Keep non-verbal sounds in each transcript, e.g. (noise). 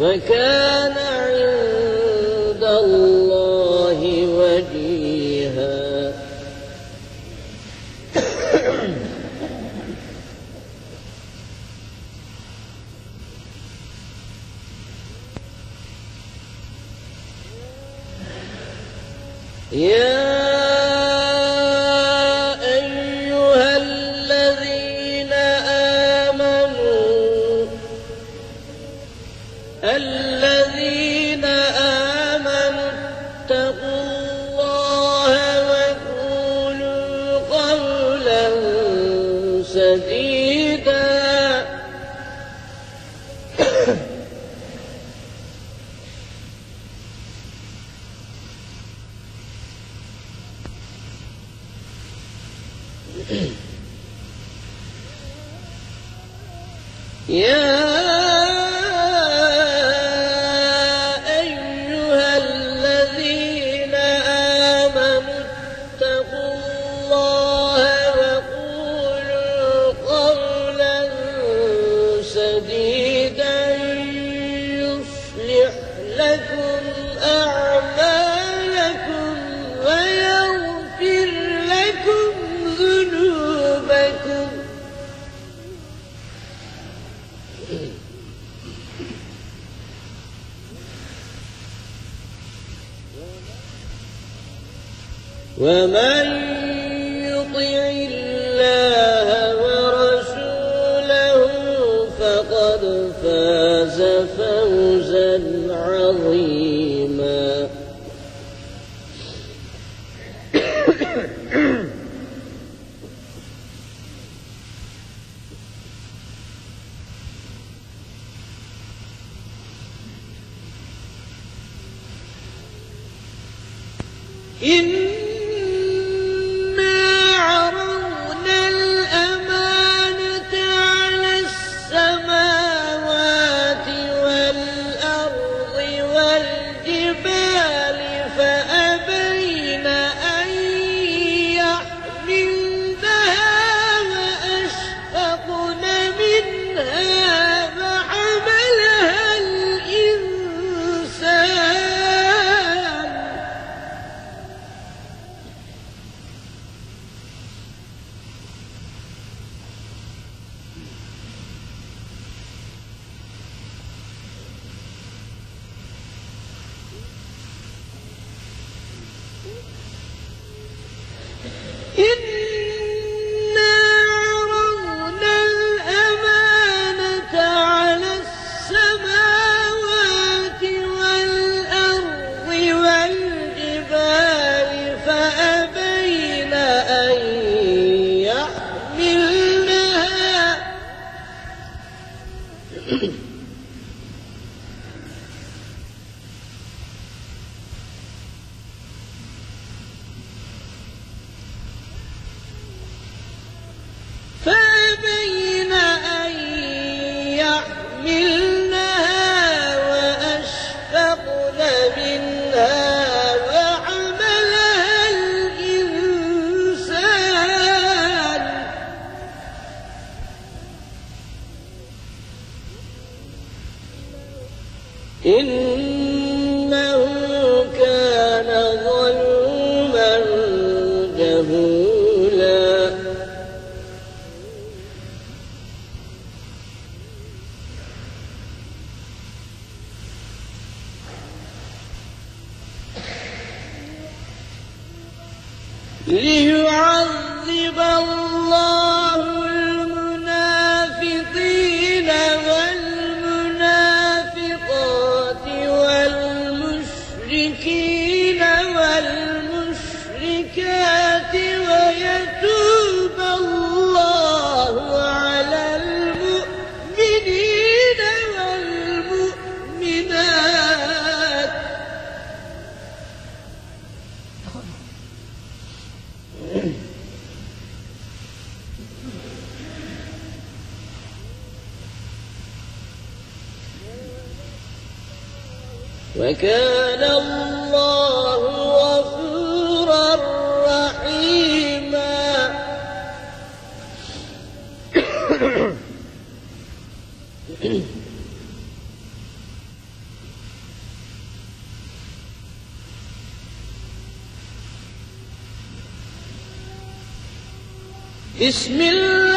وكان عند الله وجيها. يا yeah. ومن يطع الله ورسوله فقد فاز فوزا عظيما. (coughs) فأبين أن يحملنها وأشفقن منها وعملها الإنسان. إن ليعذب الله وكان الله غفورا رحيما. بسم الله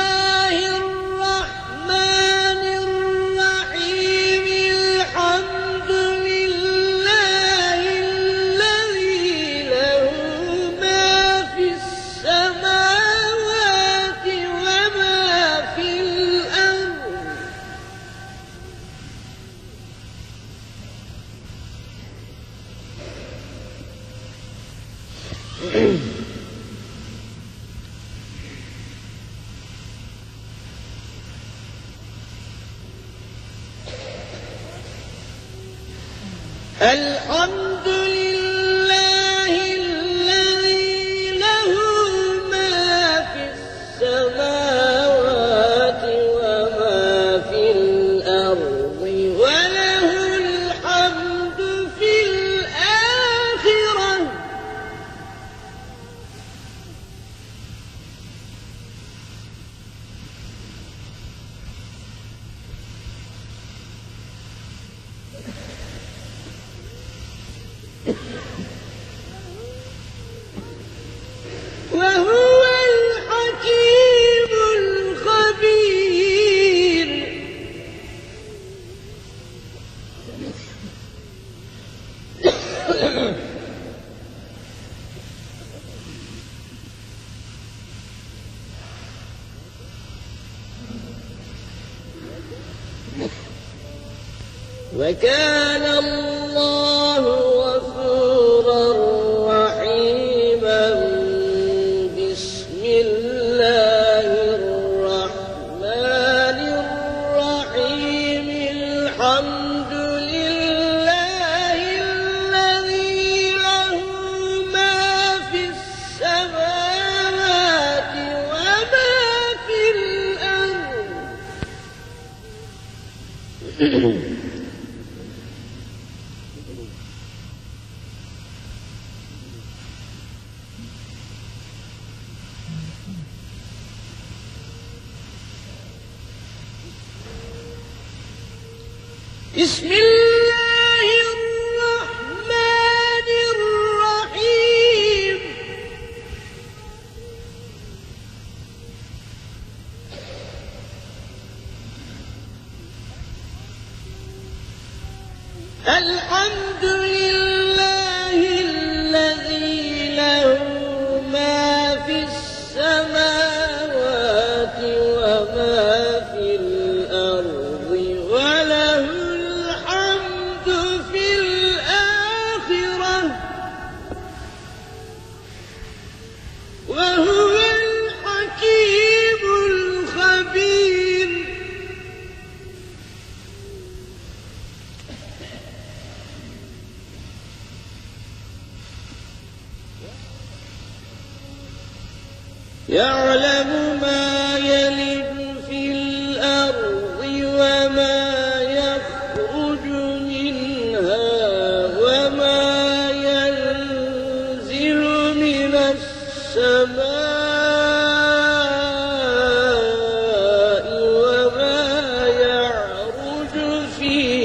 الحمد لله وكان بسم الله يعلم ما يلد في الأرض وما يخرج منها وما ينزل من السماء وما يعرج فيها.